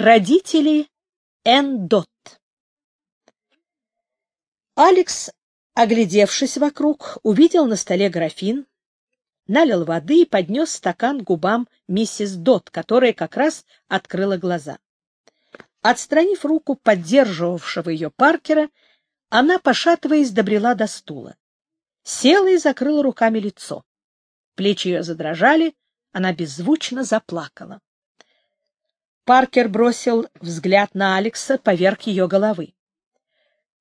Родители Дотт. Алекс, оглядевшись вокруг, увидел на столе графин, налил воды и поднес стакан губам миссис Дотт, которая как раз открыла глаза. Отстранив руку поддерживавшего ее Паркера, она, пошатываясь, добрела до стула. Села и закрыла руками лицо. Плечи ее задрожали, она беззвучно заплакала. Паркер бросил взгляд на Алекса поверх ее головы.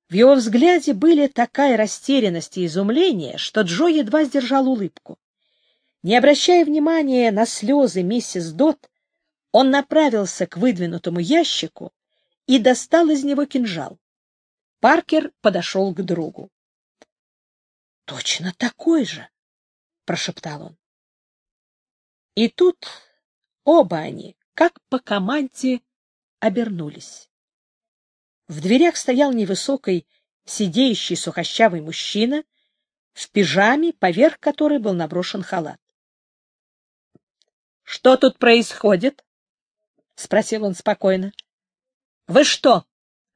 В его взгляде были такая растерянность и изумление, что Джо едва сдержал улыбку. Не обращая внимания на слезы миссис Дот, он направился к выдвинутому ящику и достал из него кинжал. Паркер подошел к другу. — Точно такой же! — прошептал он. И тут оба они как по команде обернулись. В дверях стоял невысокий, сидеющий сухощавый мужчина в пижаме, поверх которой был наброшен халат. — Что тут происходит? — спросил он спокойно. — Вы что,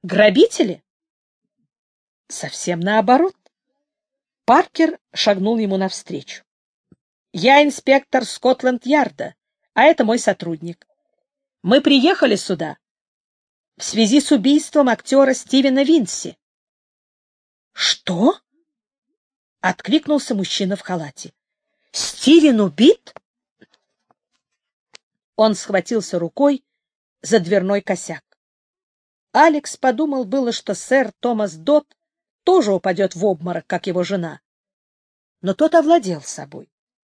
грабители? — Совсем наоборот. Паркер шагнул ему навстречу. — Я инспектор Скотланд-Ярда, а это мой сотрудник. Мы приехали сюда в связи с убийством актера Стивена Винси. — Что? — откликнулся мужчина в халате. — Стивен убит? Он схватился рукой за дверной косяк. Алекс подумал было, что сэр Томас Дот тоже упадет в обморок, как его жена. Но тот овладел собой,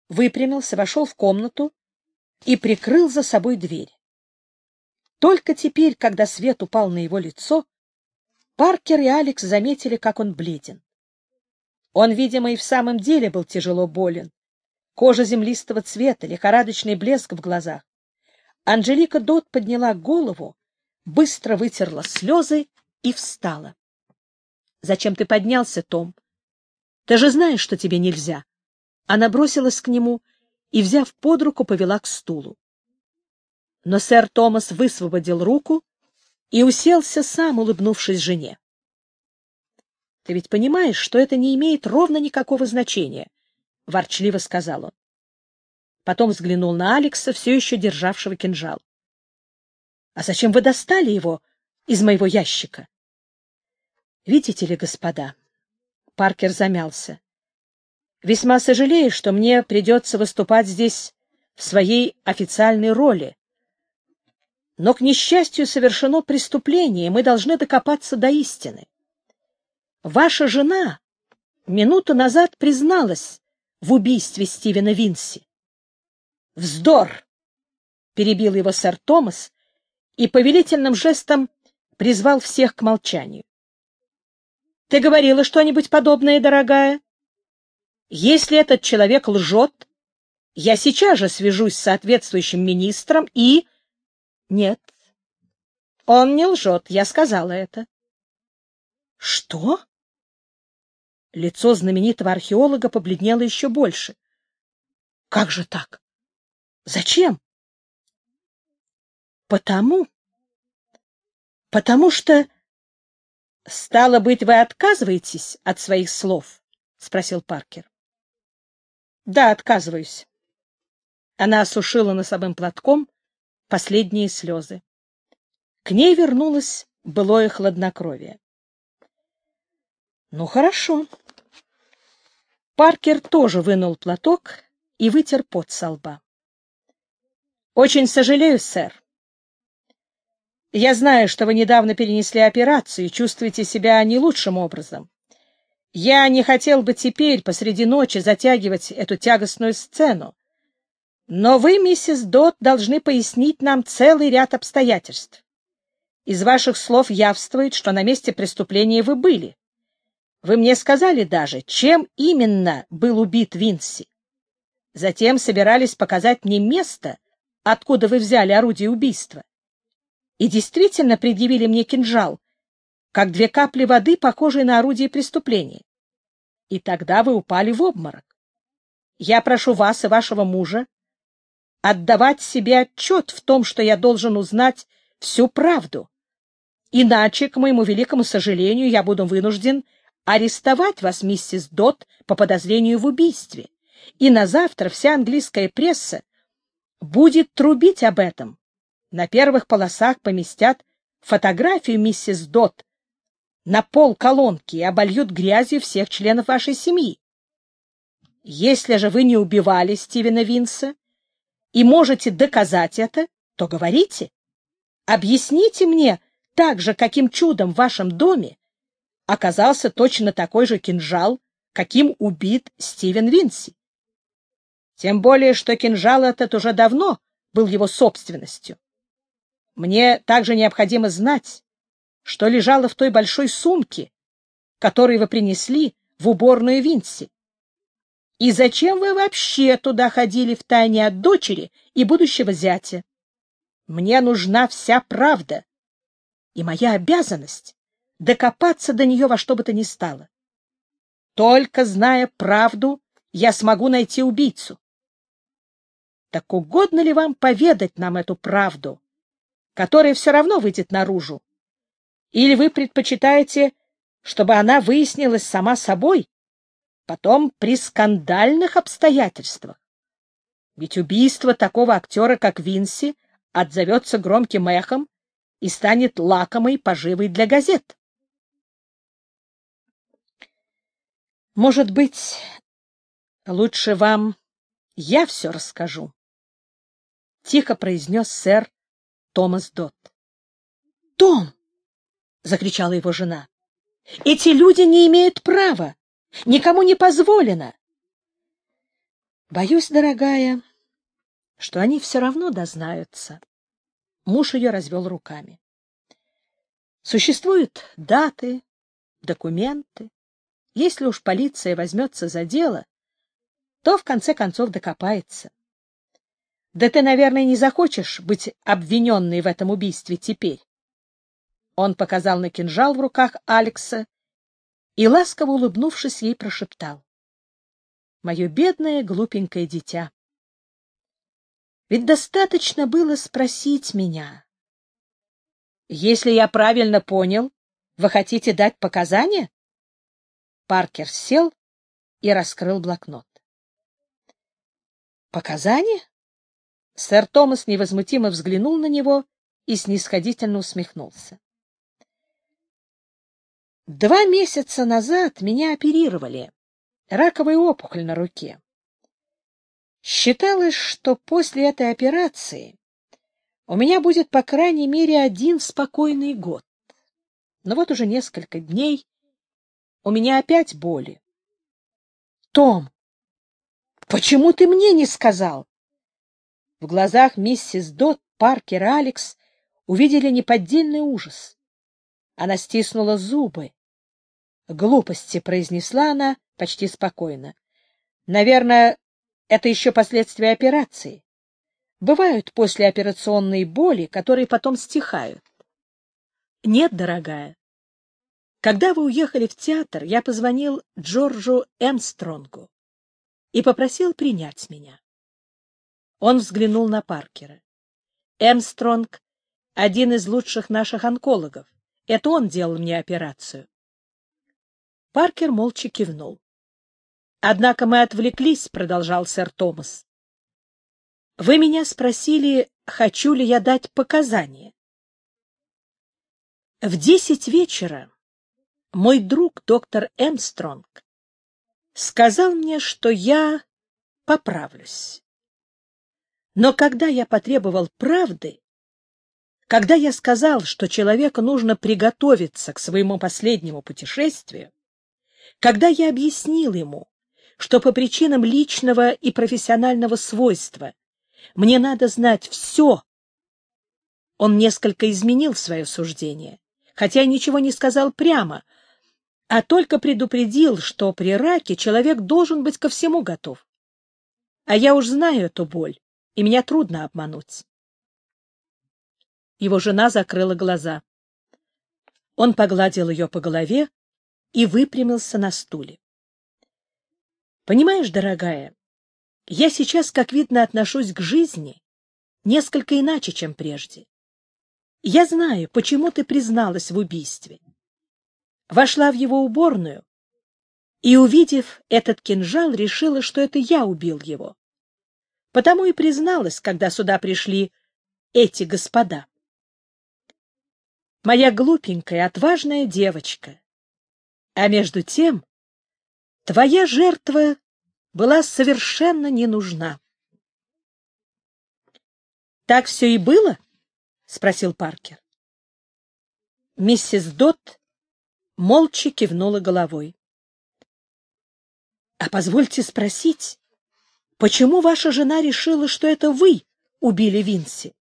выпрямился, вошел в комнату и прикрыл за собой дверь. Только теперь, когда свет упал на его лицо, Паркер и Алекс заметили, как он бледен. Он, видимо, и в самом деле был тяжело болен. Кожа землистого цвета, лихорадочный блеск в глазах. Анжелика Дот подняла голову, быстро вытерла слезы и встала. — Зачем ты поднялся, Том? Ты же знаешь, что тебе нельзя. Она бросилась к нему и, взяв под руку, повела к стулу. Но сэр Томас высвободил руку и уселся сам, улыбнувшись жене. — Ты ведь понимаешь, что это не имеет ровно никакого значения, — ворчливо сказал он. Потом взглянул на Алекса, все еще державшего кинжал. — А зачем вы достали его из моего ящика? — Видите ли, господа, — Паркер замялся, — весьма сожалею, что мне придется выступать здесь в своей официальной роли но к несчастью совершено преступление, и мы должны докопаться до истины. Ваша жена минуту назад призналась в убийстве Стивена Винси. «Вздор!» — перебил его сэр Томас и повелительным жестом призвал всех к молчанию. «Ты говорила что-нибудь подобное, дорогая? Если этот человек лжет, я сейчас же свяжусь с соответствующим министром и...» Нет. Он не лжет, я сказала это. Что? Лицо знаменитого археолога побледнело еще больше. Как же так? Зачем? Потому. Потому что... Стало быть, вы отказываетесь от своих слов? Спросил Паркер. Да, отказываюсь. Она осушила носовым платком последние слезы. К ней вернулось былое хладнокровие. Ну хорошо. Паркер тоже вынул платок и вытер пот со лба. Очень сожалею, сэр. Я знаю, что вы недавно перенесли операцию и чувствуете себя не лучшим образом. Я не хотел бы теперь посреди ночи затягивать эту тягостную сцену. Но вы, миссис Дот, должны пояснить нам целый ряд обстоятельств. Из ваших слов явствует, что на месте преступления вы были. Вы мне сказали даже, чем именно был убит Винси. Затем собирались показать мне место, откуда вы взяли орудие убийства. И действительно предъявили мне кинжал, как две капли воды, похожие на орудие преступления. И тогда вы упали в обморок. Я прошу вас и вашего мужа отдавать себе отчет в том, что я должен узнать всю правду. Иначе, к моему великому сожалению, я буду вынужден арестовать вас, миссис Дот, по подозрению в убийстве. И на завтра вся английская пресса будет трубить об этом. На первых полосах поместят фотографию миссис Дот на пол колонки и обольют грязью всех членов вашей семьи. Если же вы не убивали Стивена Винса, и можете доказать это, то говорите. Объясните мне также каким чудом в вашем доме оказался точно такой же кинжал, каким убит Стивен Винси. Тем более, что кинжал этот уже давно был его собственностью. Мне также необходимо знать, что лежало в той большой сумке, которую вы принесли в уборную Винси. И зачем вы вообще туда ходили в тайне от дочери и будущего зятя? Мне нужна вся правда. И моя обязанность — докопаться до нее во что бы то ни стало. Только зная правду, я смогу найти убийцу. Так угодно ли вам поведать нам эту правду, которая все равно выйдет наружу? Или вы предпочитаете, чтобы она выяснилась сама собой? потом при скандальных обстоятельствах. Ведь убийство такого актера, как Винси, отзовется громким эхом и станет лакомой поживой для газет. Может быть, лучше вам я все расскажу, — тихо произнес сэр Томас Дот. — Том! — закричала его жена. — Эти люди не имеют права Никому не позволено. Боюсь, дорогая, что они все равно дознаются. Муж ее развел руками. Существуют даты, документы. Если уж полиция возьмется за дело, то в конце концов докопается. Да ты, наверное, не захочешь быть обвиненной в этом убийстве теперь. Он показал на кинжал в руках Алекса и, ласково улыбнувшись, ей прошептал. «Мое бедное, глупенькое дитя! Ведь достаточно было спросить меня. Если я правильно понял, вы хотите дать показания?» Паркер сел и раскрыл блокнот. «Показания?» Сэр Томас невозмутимо взглянул на него и снисходительно усмехнулся. Два месяца назад меня оперировали. Раковая опухоль на руке. Считалось, что после этой операции у меня будет, по крайней мере, один спокойный год. Но вот уже несколько дней у меня опять боли. Том, почему ты мне не сказал? В глазах миссис Дот, Паркер, Алекс увидели неподдельный ужас. Она стиснула зубы глупости, — произнесла она почти спокойно. — Наверное, это еще последствия операции. Бывают послеоперационные боли, которые потом стихают. — Нет, дорогая. Когда вы уехали в театр, я позвонил Джорджу Эмстронгу и попросил принять меня. Он взглянул на Паркера. Эмстронг — один из лучших наших онкологов. Это он делал мне операцию. Паркер молча кивнул. «Однако мы отвлеклись», — продолжал сэр Томас. «Вы меня спросили, хочу ли я дать показания. В десять вечера мой друг доктор Эмстронг сказал мне, что я поправлюсь. Но когда я потребовал правды, когда я сказал, что человеку нужно приготовиться к своему последнему путешествию, когда я объяснил ему, что по причинам личного и профессионального свойства мне надо знать все, он несколько изменил свое суждение, хотя ничего не сказал прямо, а только предупредил, что при раке человек должен быть ко всему готов. А я уж знаю эту боль, и меня трудно обмануть. Его жена закрыла глаза. Он погладил ее по голове, и выпрямился на стуле. «Понимаешь, дорогая, я сейчас, как видно, отношусь к жизни несколько иначе, чем прежде. Я знаю, почему ты призналась в убийстве. Вошла в его уборную и, увидев этот кинжал, решила, что это я убил его. Потому и призналась, когда сюда пришли эти господа. Моя глупенькая, отважная девочка, а между тем, твоя жертва была совершенно не нужна. — Так все и было? — спросил Паркер. Миссис Дот молча кивнула головой. — А позвольте спросить, почему ваша жена решила, что это вы убили Винси?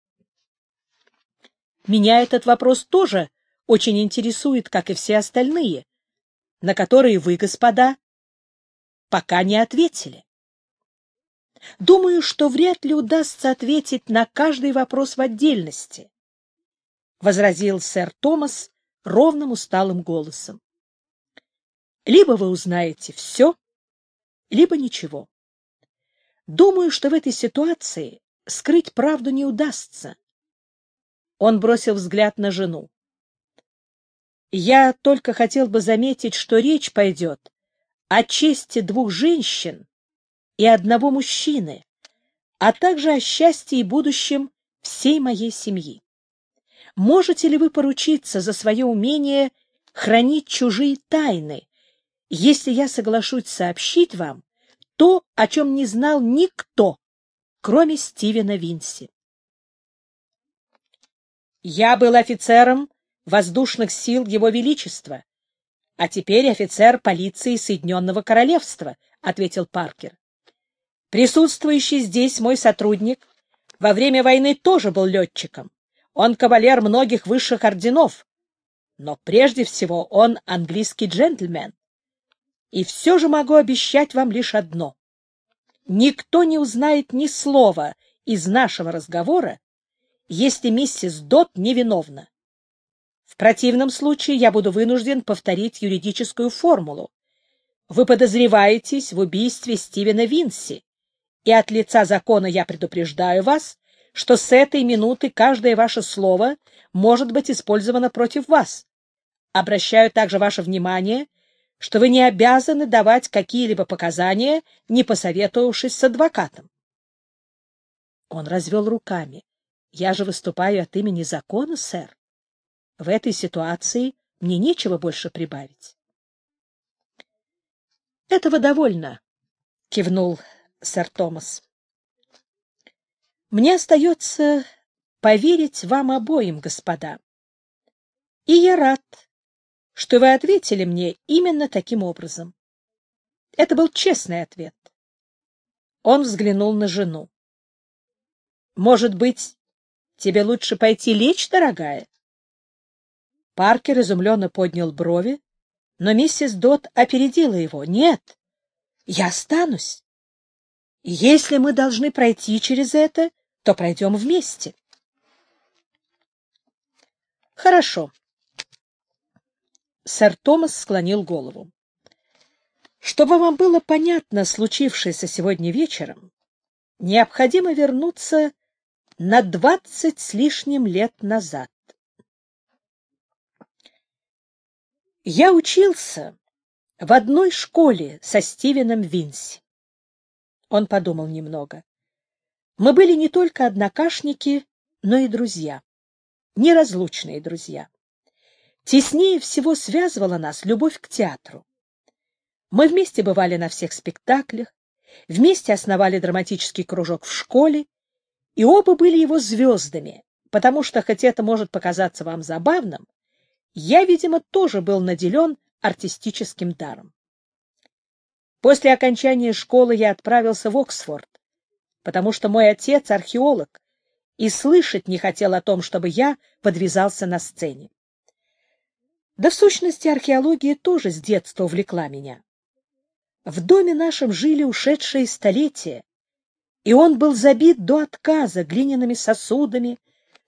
— Меня этот вопрос тоже очень интересует, как и все остальные, на которые вы, господа, пока не ответили. Думаю, что вряд ли удастся ответить на каждый вопрос в отдельности, — возразил сэр Томас ровным усталым голосом. Либо вы узнаете все, либо ничего. Думаю, что в этой ситуации скрыть правду не удастся. Он бросил взгляд на жену. Я только хотел бы заметить, что речь пойдет о чести двух женщин и одного мужчины, а также о счастье и будущем всей моей семьи. Можете ли вы поручиться за свое умение хранить чужие тайны, если я соглашусь сообщить вам то, о чем не знал никто, кроме Стивена Винси? Я был офицером, воздушных сил его величества. — А теперь офицер полиции Соединенного Королевства, — ответил Паркер. — Присутствующий здесь мой сотрудник во время войны тоже был летчиком. Он кавалер многих высших орденов, но прежде всего он английский джентльмен. И все же могу обещать вам лишь одно. Никто не узнает ни слова из нашего разговора, если миссис Дот невиновна. В противном случае я буду вынужден повторить юридическую формулу. Вы подозреваетесь в убийстве Стивена Винси, и от лица закона я предупреждаю вас, что с этой минуты каждое ваше слово может быть использовано против вас. Обращаю также ваше внимание, что вы не обязаны давать какие-либо показания, не посоветовавшись с адвокатом. Он развел руками. Я же выступаю от имени закона, сэр. В этой ситуации мне нечего больше прибавить. — Этого довольно, — кивнул сэр Томас. — Мне остается поверить вам обоим, господа. И я рад, что вы ответили мне именно таким образом. Это был честный ответ. Он взглянул на жену. — Может быть, тебе лучше пойти лечь, дорогая? Паркер изумленно поднял брови, но миссис Дот опередила его. «Нет, я останусь. Если мы должны пройти через это, то пройдем вместе». «Хорошо». Сэр Томас склонил голову. «Чтобы вам было понятно случившееся сегодня вечером, необходимо вернуться на двадцать с лишним лет назад. Я учился в одной школе со Стивеном Винси. Он подумал немного. Мы были не только однокашники, но и друзья. Неразлучные друзья. Теснее всего связывала нас любовь к театру. Мы вместе бывали на всех спектаклях, вместе основали драматический кружок в школе, и оба были его звездами, потому что, хоть это может показаться вам забавным, я, видимо, тоже был наделен артистическим даром. После окончания школы я отправился в Оксфорд, потому что мой отец — археолог, и слышать не хотел о том, чтобы я подвязался на сцене. Да, в сущности, археология тоже с детства увлекла меня. В доме нашем жили ушедшие столетия, и он был забит до отказа глиняными сосудами,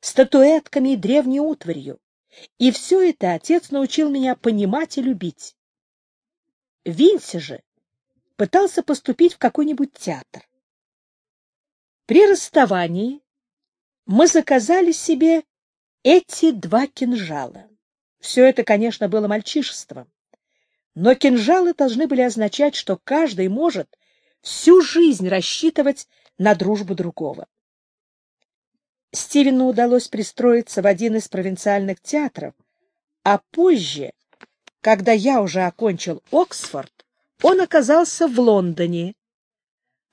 статуэтками и древней утварью. И все это отец научил меня понимать и любить. Винси же пытался поступить в какой-нибудь театр. При расставании мы заказали себе эти два кинжала. Все это, конечно, было мальчишеством. Но кинжалы должны были означать, что каждый может всю жизнь рассчитывать на дружбу другого. Стивену удалось пристроиться в один из провинциальных театров, а позже, когда я уже окончил Оксфорд, он оказался в Лондоне.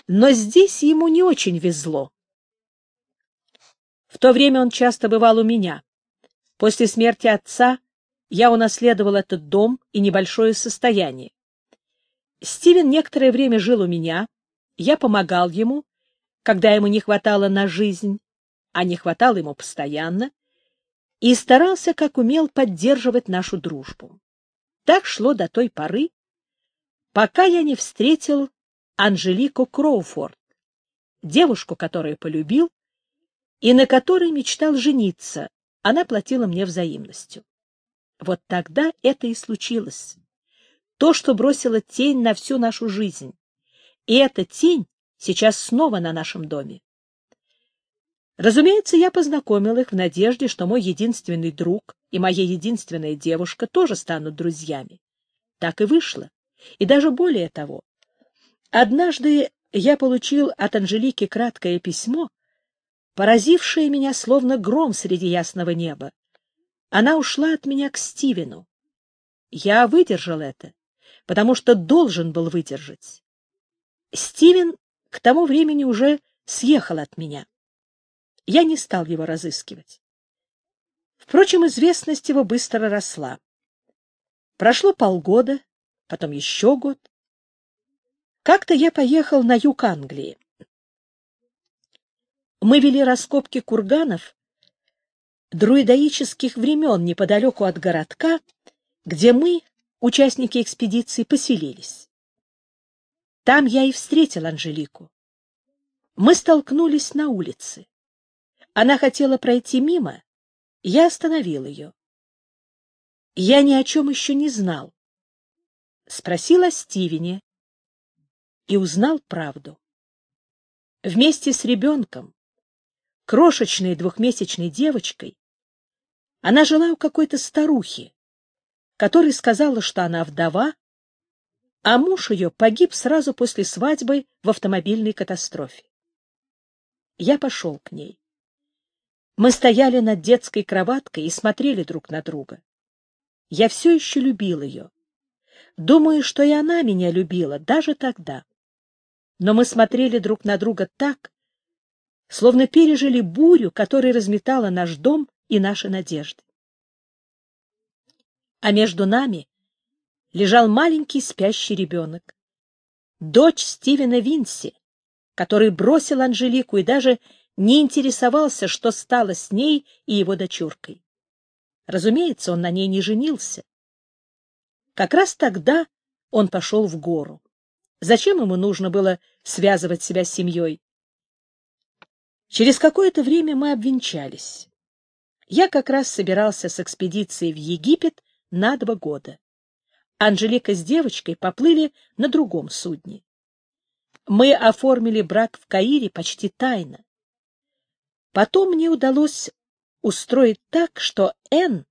Но здесь ему не очень везло. В то время он часто бывал у меня. После смерти отца я унаследовал этот дом и небольшое состояние. Стивен некоторое время жил у меня, я помогал ему, когда ему не хватало на жизнь, а не хватало ему постоянно, и старался, как умел, поддерживать нашу дружбу. Так шло до той поры, пока я не встретил Анжелику Кроуфорд, девушку, которую полюбил и на которой мечтал жениться. Она платила мне взаимностью. Вот тогда это и случилось. То, что бросило тень на всю нашу жизнь. И эта тень сейчас снова на нашем доме. Разумеется, я познакомил их в надежде, что мой единственный друг и моя единственная девушка тоже станут друзьями. Так и вышло. И даже более того. Однажды я получил от Анжелики краткое письмо, поразившее меня словно гром среди ясного неба. Она ушла от меня к Стивену. Я выдержал это, потому что должен был выдержать. Стивен к тому времени уже съехал от меня. Я не стал его разыскивать. Впрочем, известность его быстро росла. Прошло полгода, потом еще год. Как-то я поехал на юг Англии. Мы вели раскопки курганов друидаических времен неподалеку от городка, где мы, участники экспедиции, поселились. Там я и встретил Анжелику. Мы столкнулись на улице. Она хотела пройти мимо. Я остановил ее. Я ни о чем еще не знал. Спросила Стивене и узнал правду. Вместе с ребенком, крошечной двухмесячной девочкой, она жила у какой-то старухи, которая сказала, что она вдова, а муж ее погиб сразу после свадьбы в автомобильной катастрофе. Я пошел к ней. Мы стояли над детской кроваткой и смотрели друг на друга. Я все еще любил ее. Думаю, что и она меня любила, даже тогда. Но мы смотрели друг на друга так, словно пережили бурю, которая разметала наш дом и наши надежды. А между нами лежал маленький спящий ребенок, дочь Стивена Винси, который бросил Анжелику и даже не интересовался, что стало с ней и его дочуркой. Разумеется, он на ней не женился. Как раз тогда он пошел в гору. Зачем ему нужно было связывать себя с семьей? Через какое-то время мы обвенчались. Я как раз собирался с экспедицией в Египет на два года. Анжелика с девочкой поплыли на другом судне. Мы оформили брак в Каире почти тайно. Потом мне удалось устроить так, что Н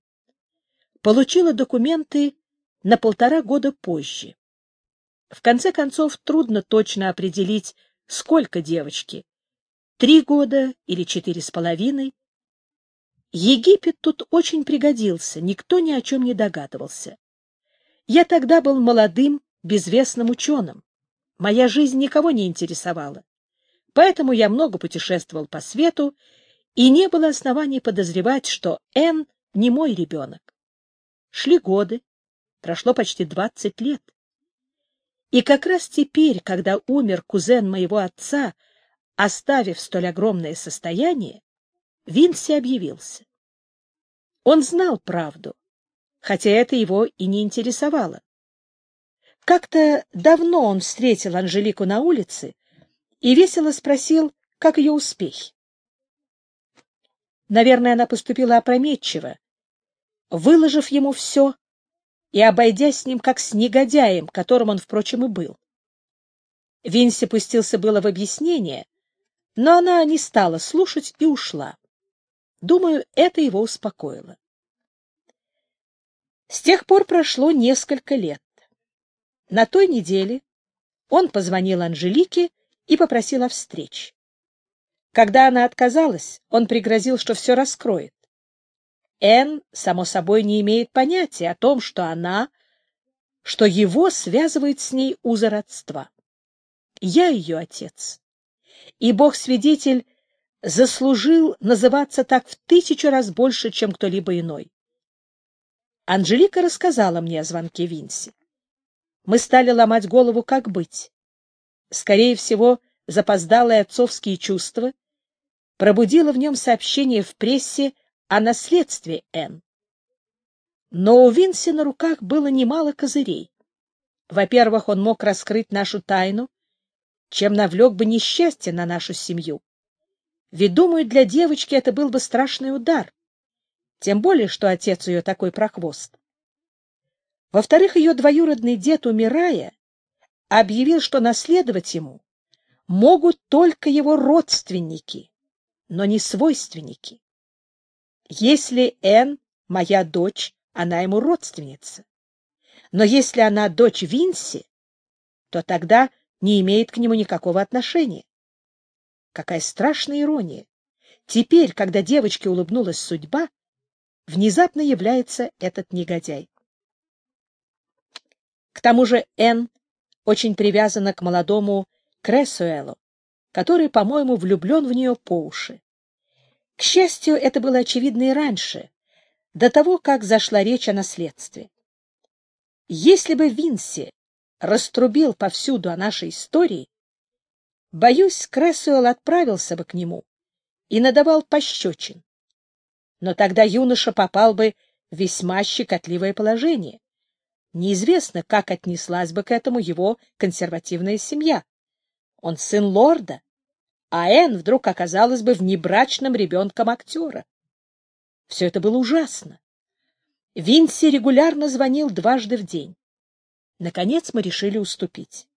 получила документы на полтора года позже. В конце концов, трудно точно определить, сколько девочки — три года или четыре с половиной. Египет тут очень пригодился, никто ни о чем не догадывался. Я тогда был молодым, безвестным ученым. Моя жизнь никого не интересовала поэтому я много путешествовал по свету, и не было оснований подозревать, что Энн не мой ребенок. Шли годы, прошло почти двадцать лет. И как раз теперь, когда умер кузен моего отца, оставив столь огромное состояние, Винси объявился. Он знал правду, хотя это его и не интересовало. Как-то давно он встретил Анжелику на улице и весело спросил, как ее успехи. Наверное, она поступила опрометчиво, выложив ему все и обойдя с ним как с негодяем, которым он, впрочем, и был. Винси пустился было в объяснение, но она не стала слушать и ушла. Думаю, это его успокоило. С тех пор прошло несколько лет. На той неделе он позвонил Анжелике и попросил о встрече. Когда она отказалась, он пригрозил, что все раскроет. Энн, само собой, не имеет понятия о том, что она, что его связывает с ней узо родства. Я ее отец. И Бог-свидетель заслужил называться так в тысячу раз больше, чем кто-либо иной. Анжелика рассказала мне о звонке Винси. Мы стали ломать голову, как быть скорее всего, запоздалые отцовские чувства, пробудило в нем сообщение в прессе о наследстве Энн. Но у Винси на руках было немало козырей. Во-первых, он мог раскрыть нашу тайну, чем навлек бы несчастье на нашу семью. Ведь, думаю, для девочки это был бы страшный удар. Тем более, что отец ее такой прохвост. Во-вторых, ее двоюродный дед, умирая, объявил, что наследовать ему могут только его родственники, но не свойственники. Если Энн моя дочь, она ему родственница. Но если она дочь Винси, то тогда не имеет к нему никакого отношения. Какая страшная ирония! Теперь, когда девочке улыбнулась судьба, внезапно является этот негодяй. К тому же Энн очень привязана к молодому Кресуэлу, который, по-моему, влюблен в нее по уши. К счастью, это было очевидно и раньше, до того, как зашла речь о наследстве. Если бы Винси раструбил повсюду о нашей истории, боюсь, Кресуэлл отправился бы к нему и надавал пощечин. Но тогда юноша попал бы в весьма щекотливое положение. Неизвестно, как отнеслась бы к этому его консервативная семья. Он сын лорда, а Энн вдруг оказалась бы внебрачным ребенком актера. Все это было ужасно. Винси регулярно звонил дважды в день. Наконец мы решили уступить.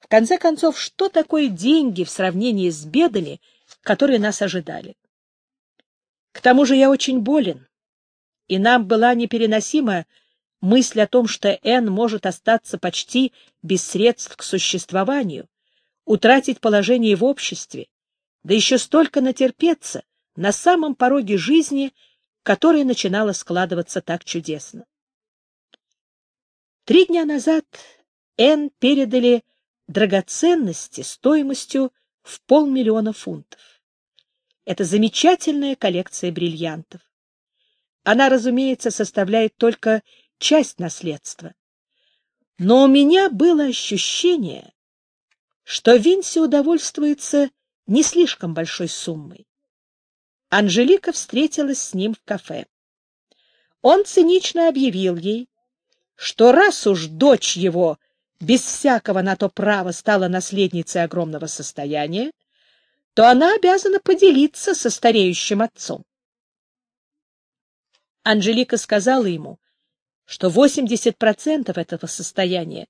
В конце концов, что такое деньги в сравнении с бедами, которые нас ожидали? К тому же я очень болен, и нам была непереносима Мысль о том, что Н может остаться почти без средств к существованию, утратить положение в обществе, да еще столько натерпеться на самом пороге жизни, которая начинала складываться так чудесно. Три дня назад Н передали драгоценности стоимостью в полмиллиона фунтов. Это замечательная коллекция бриллиантов. Она, разумеется, составляет только часть наследства. Но у меня было ощущение, что Винси удовольствуется не слишком большой суммой. Анжелика встретилась с ним в кафе. Он цинично объявил ей, что раз уж дочь его без всякого на то права стала наследницей огромного состояния, то она обязана поделиться со стареющим отцом. Анжелика сказала ему, что 80% этого состояния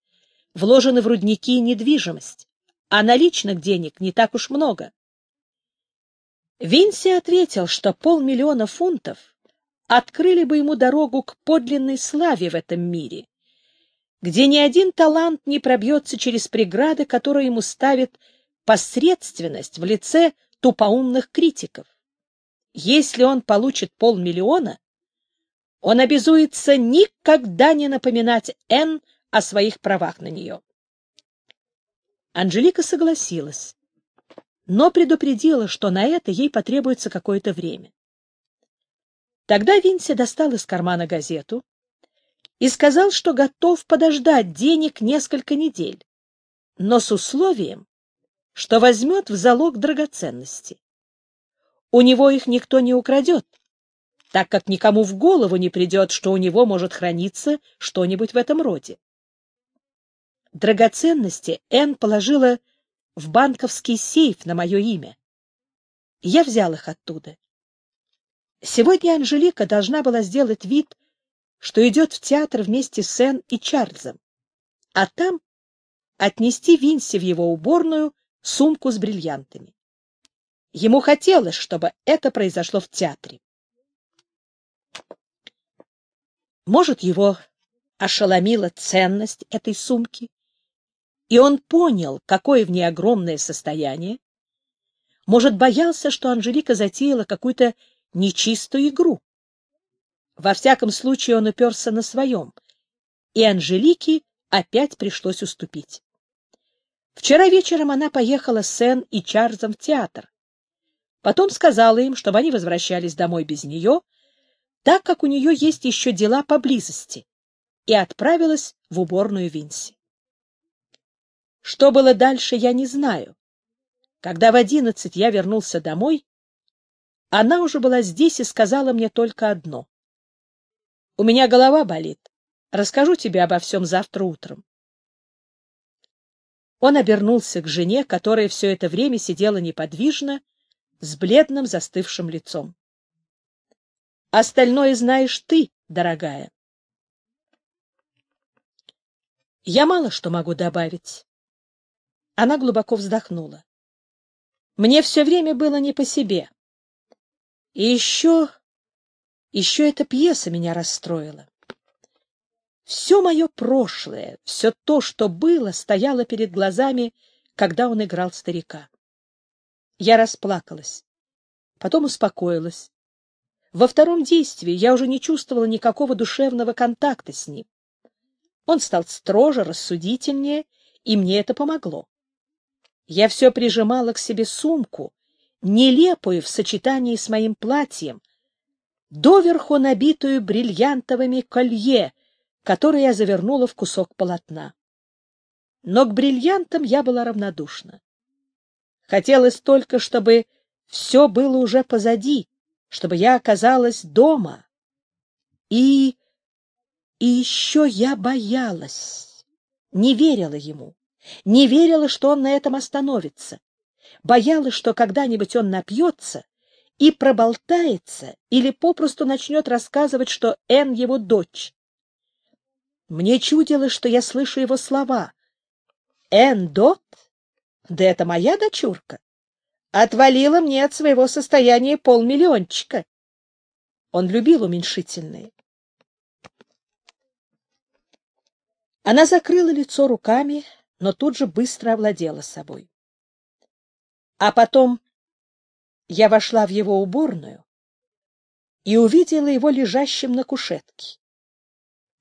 вложены в рудники и недвижимость, а наличных денег не так уж много. Винси ответил, что полмиллиона фунтов открыли бы ему дорогу к подлинной славе в этом мире, где ни один талант не пробьется через преграды, которые ему ставит посредственность в лице тупоумных критиков. Если он получит полмиллиона, он обязуется никогда не напоминать Энн о своих правах на нее. Анжелика согласилась, но предупредила, что на это ей потребуется какое-то время. Тогда Винси достал из кармана газету и сказал, что готов подождать денег несколько недель, но с условием, что возьмет в залог драгоценности. У него их никто не украдет, так как никому в голову не придет, что у него может храниться что-нибудь в этом роде. Драгоценности Энн положила в банковский сейф на мое имя. Я взял их оттуда. Сегодня Анжелика должна была сделать вид, что идет в театр вместе с Энн и Чарльзом, а там отнести Винси в его уборную сумку с бриллиантами. Ему хотелось, чтобы это произошло в театре. Может, его ошеломила ценность этой сумки, и он понял, какое в ней огромное состояние. Может, боялся, что Анжелика затеяла какую-то нечистую игру. Во всяком случае, он уперся на своем, и Анжелике опять пришлось уступить. Вчера вечером она поехала с Сен и Чарльзом в театр. Потом сказала им, чтобы они возвращались домой без нее — так как у нее есть еще дела поблизости, и отправилась в уборную Винси. Что было дальше, я не знаю. Когда в одиннадцать я вернулся домой, она уже была здесь и сказала мне только одно. «У меня голова болит. Расскажу тебе обо всем завтра утром». Он обернулся к жене, которая все это время сидела неподвижно, с бледным застывшим лицом. Остальное знаешь ты, дорогая. Я мало что могу добавить. Она глубоко вздохнула. Мне все время было не по себе. И еще... Еще эта пьеса меня расстроила. Все мое прошлое, все то, что было, стояло перед глазами, когда он играл старика. Я расплакалась, потом успокоилась, во втором действии я уже не чувствовала никакого душевного контакта с ним. Он стал строже, рассудительнее, и мне это помогло. Я все прижимала к себе сумку, нелепую в сочетании с моим платьем, доверху набитую бриллиантовыми колье, которые я завернула в кусок полотна. Но к бриллиантам я была равнодушна. Хотелось только, чтобы все было уже позади, чтобы я оказалась дома. И... и еще я боялась, не верила ему, не верила, что он на этом остановится, боялась, что когда-нибудь он напьется и проболтается или попросту начнет рассказывать, что Энн его дочь. Мне чудилось, что я слышу его слова. «Энн Дот? Да это моя дочурка!» отвалила мне от своего состояния полмиллиончика. Он любил уменьшительные. Она закрыла лицо руками, но тут же быстро овладела собой. А потом я вошла в его уборную и увидела его лежащим на кушетке.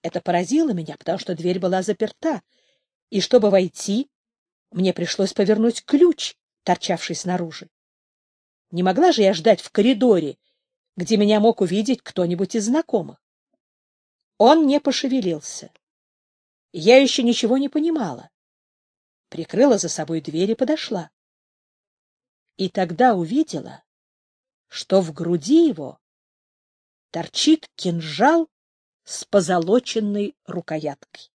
Это поразило меня, потому что дверь была заперта, и чтобы войти, мне пришлось повернуть ключ, торчавший снаружи. Не могла же я ждать в коридоре, где меня мог увидеть кто-нибудь из знакомых. Он не пошевелился. Я еще ничего не понимала. Прикрыла за собой дверь и подошла. И тогда увидела, что в груди его торчит кинжал с позолоченной рукояткой.